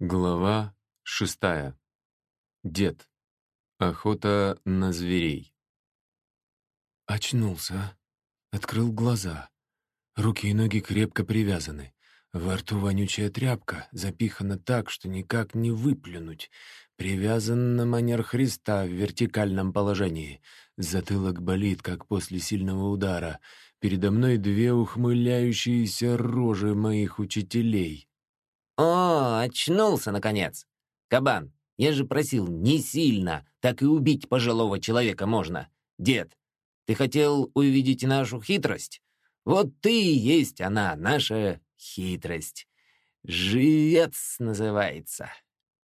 Глава шестая. Дед. Охота на зверей. Очнулся. Открыл глаза. Руки и ноги крепко привязаны. Во рту вонючая тряпка, запихана так, что никак не выплюнуть. Привязан на манер Христа в вертикальном положении. Затылок болит, как после сильного удара. Передо мной две ухмыляющиеся рожи моих учителей. «О, очнулся, наконец! Кабан, я же просил не сильно, так и убить пожилого человека можно. Дед, ты хотел увидеть нашу хитрость? Вот ты и есть она, наша хитрость. Живец называется.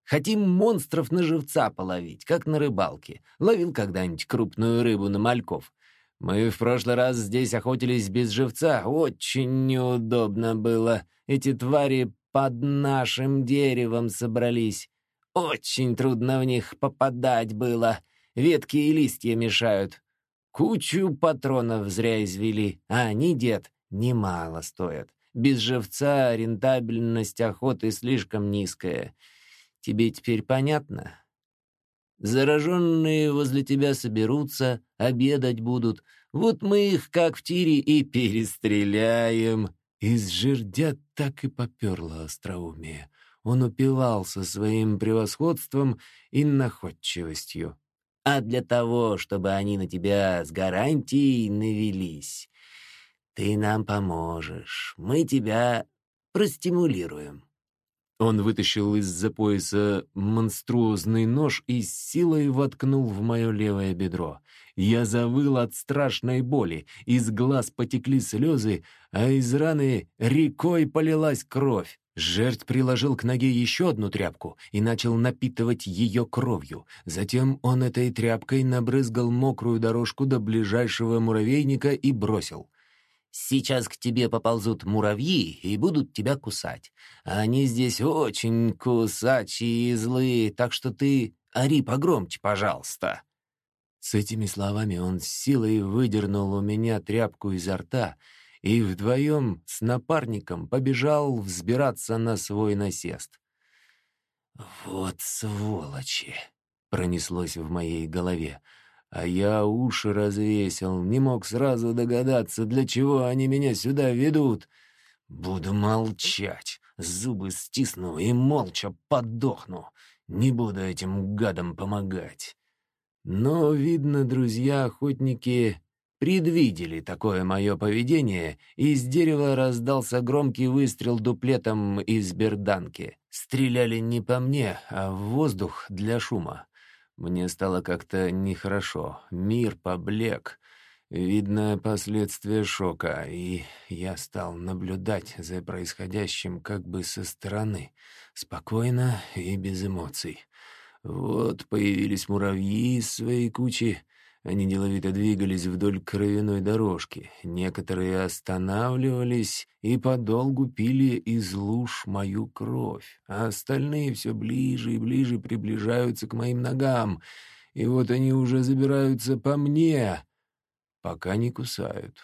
Хотим монстров на живца половить, как на рыбалке. Ловил когда-нибудь крупную рыбу на мальков. Мы в прошлый раз здесь охотились без живца. Очень неудобно было. Эти твари под нашим деревом собрались. Очень трудно в них попадать было. Ветки и листья мешают. Кучу патронов зря извели, а они, дед, немало стоят. Без живца рентабельность охоты слишком низкая. Тебе теперь понятно? Зараженные возле тебя соберутся, обедать будут. Вот мы их, как в тире, и перестреляем. Из жердя так и поперло остроумие. Он упивался своим превосходством и находчивостью. А для того, чтобы они на тебя с гарантией навелись, ты нам поможешь. Мы тебя простимулируем. Он вытащил из-за пояса монструозный нож и с силой воткнул в мое левое бедро. Я завыл от страшной боли, из глаз потекли слезы, а из раны рекой полилась кровь. Жертв приложил к ноге еще одну тряпку и начал напитывать ее кровью. Затем он этой тряпкой набрызгал мокрую дорожку до ближайшего муравейника и бросил. «Сейчас к тебе поползут муравьи и будут тебя кусать. Они здесь очень кусачие и злые, так что ты ори погромче, пожалуйста». С этими словами он силой выдернул у меня тряпку изо рта и вдвоем с напарником побежал взбираться на свой насест. «Вот сволочи!» — пронеслось в моей голове. А я уши развесил, не мог сразу догадаться, для чего они меня сюда ведут. Буду молчать, зубы стисну и молча подохну. Не буду этим гадам помогать. Но, видно, друзья-охотники предвидели такое мое поведение, и из дерева раздался громкий выстрел дуплетом из берданки. Стреляли не по мне, а в воздух для шума. Мне стало как-то нехорошо, мир поблек. Видно последствия шока, и я стал наблюдать за происходящим как бы со стороны, спокойно и без эмоций. Вот появились муравьи из своей кучи. Они деловито двигались вдоль кровяной дорожки. Некоторые останавливались и подолгу пили из луж мою кровь, а остальные все ближе и ближе приближаются к моим ногам. И вот они уже забираются по мне, пока не кусают.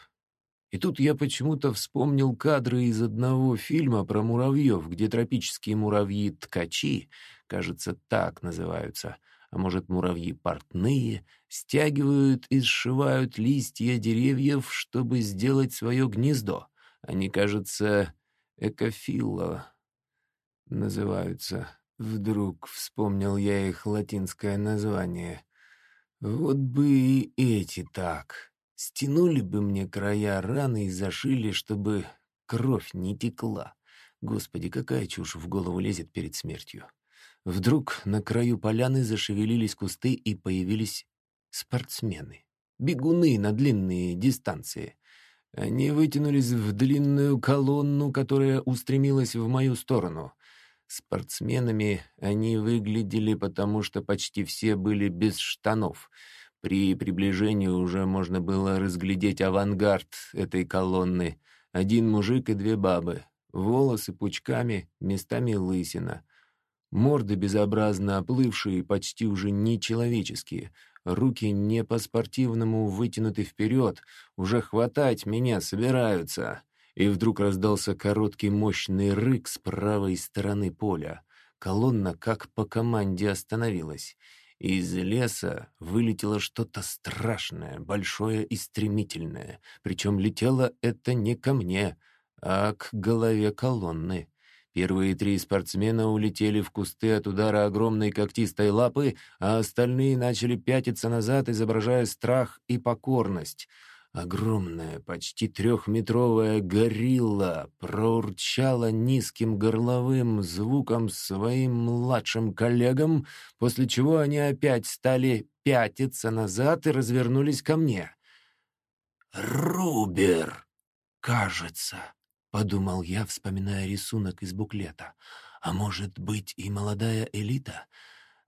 И тут я почему-то вспомнил кадры из одного фильма про муравьев, где тропические муравьи-ткачи, кажется, так называются, а может, муравьи портные, стягивают и сшивают листья деревьев, чтобы сделать свое гнездо. Они, кажется, экофило называются. Вдруг вспомнил я их латинское название. Вот бы и эти так. Стянули бы мне края раны и зашили, чтобы кровь не текла. Господи, какая чушь в голову лезет перед смертью. Вдруг на краю поляны зашевелились кусты и появились спортсмены. Бегуны на длинные дистанции. Они вытянулись в длинную колонну, которая устремилась в мою сторону. Спортсменами они выглядели, потому что почти все были без штанов — при приближении уже можно было разглядеть авангард этой колонны. Один мужик и две бабы. Волосы пучками, местами лысина. Морды безобразно оплывшие, почти уже нечеловеческие. Руки не по-спортивному вытянуты вперед. Уже хватать меня собираются. И вдруг раздался короткий мощный рык с правой стороны поля. колонна как по команде остановилась. Из леса вылетело что-то страшное, большое и стремительное. Причем летело это не ко мне, а к голове колонны. Первые три спортсмена улетели в кусты от удара огромной когтистой лапы, а остальные начали пятиться назад, изображая страх и покорность. Огромная, почти трехметровая горилла проурчала низким горловым звуком своим младшим коллегам, после чего они опять стали пятиться назад и развернулись ко мне. «Рубер, кажется», — подумал я, вспоминая рисунок из буклета. «А может быть и молодая элита?»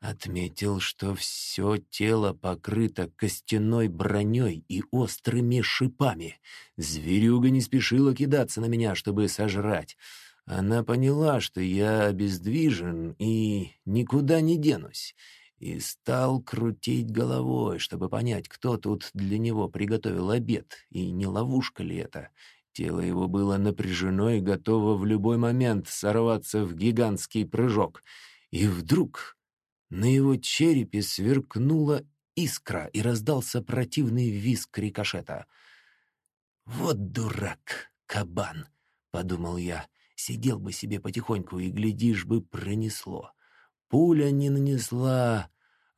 Отметил, что все тело покрыто костяной броней и острыми шипами. Зверюга не спешила кидаться на меня, чтобы сожрать. Она поняла, что я обездвижен и никуда не денусь, и стал крутить головой, чтобы понять, кто тут для него приготовил обед, и не ловушка ли это. Тело его было напряжено и готово в любой момент сорваться в гигантский прыжок. И вдруг на его черепе сверкнула искра и раздался противный визг рикошета. «Вот дурак, кабан!» — подумал я. Сидел бы себе потихоньку и, глядишь бы, пронесло. Пуля не нанесла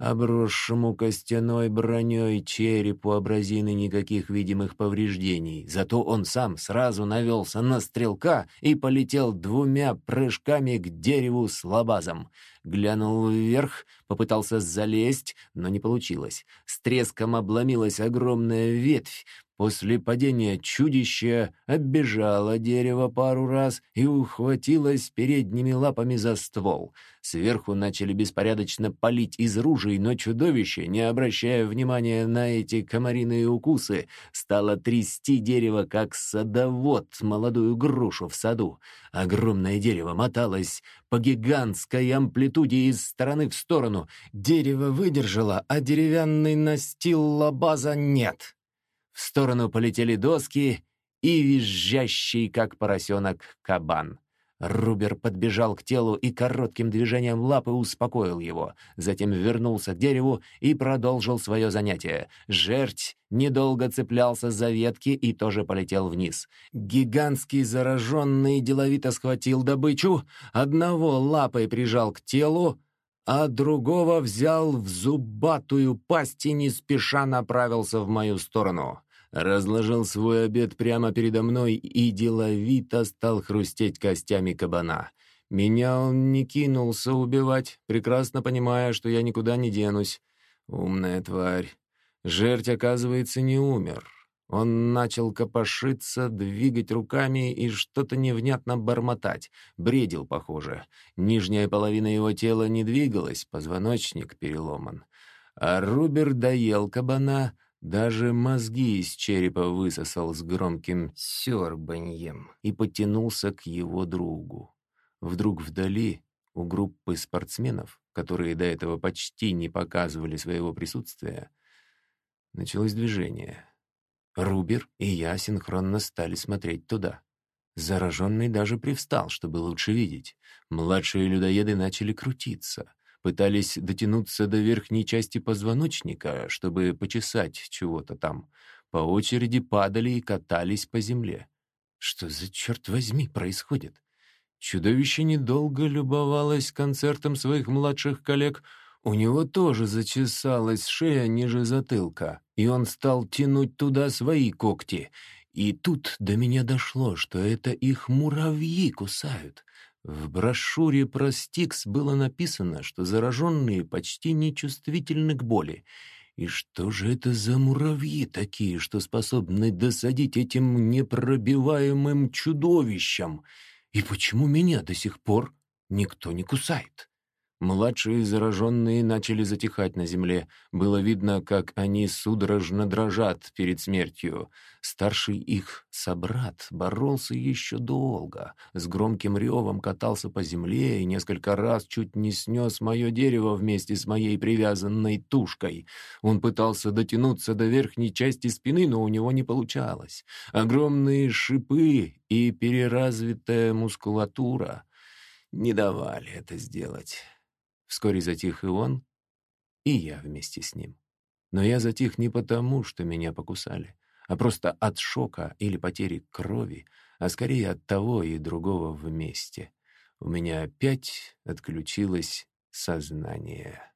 обросшему костяной броней черепу абразины никаких видимых повреждений. Зато он сам сразу навелся на стрелка и полетел двумя прыжками к дереву с лабазом. Глянул вверх, попытался залезть, но не получилось. С треском обломилась огромная ветвь, После падения чудище оббежало дерево пару раз и ухватилось передними лапами за ствол. Сверху начали беспорядочно палить из ружей, но чудовище, не обращая внимания на эти комариные укусы, стало трясти дерево, как садовод молодую грушу в саду. Огромное дерево моталось по гигантской амплитуде из стороны в сторону. Дерево выдержало, а деревянный настил лабаза нет. В сторону полетели доски и визжащий, как поросенок, кабан. Рубер подбежал к телу и коротким движением лапы успокоил его. Затем вернулся к дереву и продолжил свое занятие. Жерть недолго цеплялся за ветки и тоже полетел вниз. Гигантский зараженный деловито схватил добычу, одного лапой прижал к телу, а другого взял в зубатую пасть и не спеша направился в мою сторону разложил свой обед прямо передо мной и деловито стал хрустеть костями кабана. Меня он не кинулся убивать, прекрасно понимая, что я никуда не денусь. Умная тварь. Жерть, оказывается, не умер. Он начал копошиться, двигать руками и что-то невнятно бормотать. Бредил, похоже. Нижняя половина его тела не двигалась, позвоночник переломан. А Рубер доел кабана, даже мозги из черепа высосал с громким сёрбаньем и потянулся к его другу. Вдруг вдали, у группы спортсменов, которые до этого почти не показывали своего присутствия, началось движение. Рубер и я синхронно стали смотреть туда. Зараженный даже привстал, чтобы лучше видеть. Младшие людоеды начали крутиться пытались дотянуться до верхней части позвоночника, чтобы почесать чего-то там. По очереди падали и катались по земле. Что за черт возьми происходит? Чудовище недолго любовалось концертом своих младших коллег. У него тоже зачесалась шея ниже затылка, и он стал тянуть туда свои когти. И тут до меня дошло, что это их муравьи кусают. В брошюре про Стикс было написано, что зараженные почти нечувствительны к боли. И что же это за муравьи такие, что способны досадить этим непробиваемым чудовищам? И почему меня до сих пор никто не кусает? Младшие зараженные начали затихать на земле. Было видно, как они судорожно дрожат перед смертью. Старший их собрат боролся еще долго. С громким ревом катался по земле и несколько раз чуть не снес мое дерево вместе с моей привязанной тушкой. Он пытался дотянуться до верхней части спины, но у него не получалось. Огромные шипы и переразвитая мускулатура — не давали это сделать. Вскоре затих и он, и я вместе с ним. Но я затих не потому, что меня покусали, а просто от шока или потери крови, а скорее от того и другого вместе. У меня опять отключилось сознание.